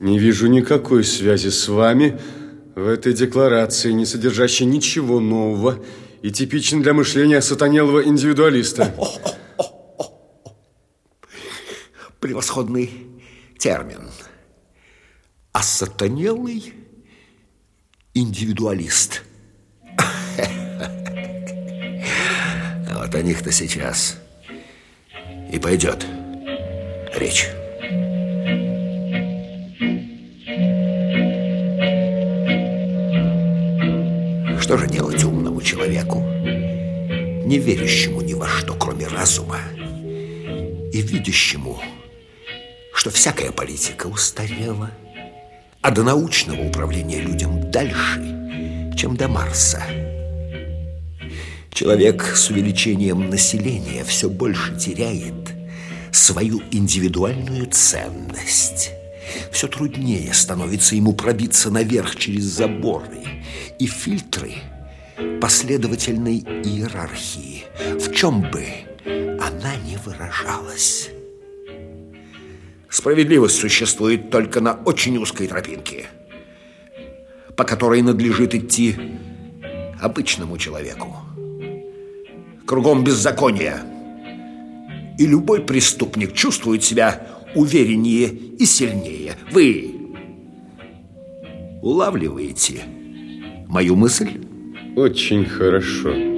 Не вижу никакой связи с вами в этой декларации, не содержащей ничего нового и типичной для мышления сатанелого индивидуалиста. Превосходный термин. А сатанелый индивидуалист. Вот о них-то сейчас и пойдет речь. Что же делать умному человеку, не верящему ни во что, кроме разума, и видящему, что всякая политика устарела, а до научного управления людям дальше, чем до Марса. Человек с увеличением населения все больше теряет свою индивидуальную ценность. Все труднее становится ему пробиться наверх через заборы и фильтры последовательной иерархии, в чем бы она не выражалась. Справедливость существует только на очень узкой тропинке, по которой надлежит идти обычному человеку. Кругом беззаконие. И любой преступник чувствует себя увереннее и сильнее. Вы улавливаете мою мысль? Очень хорошо.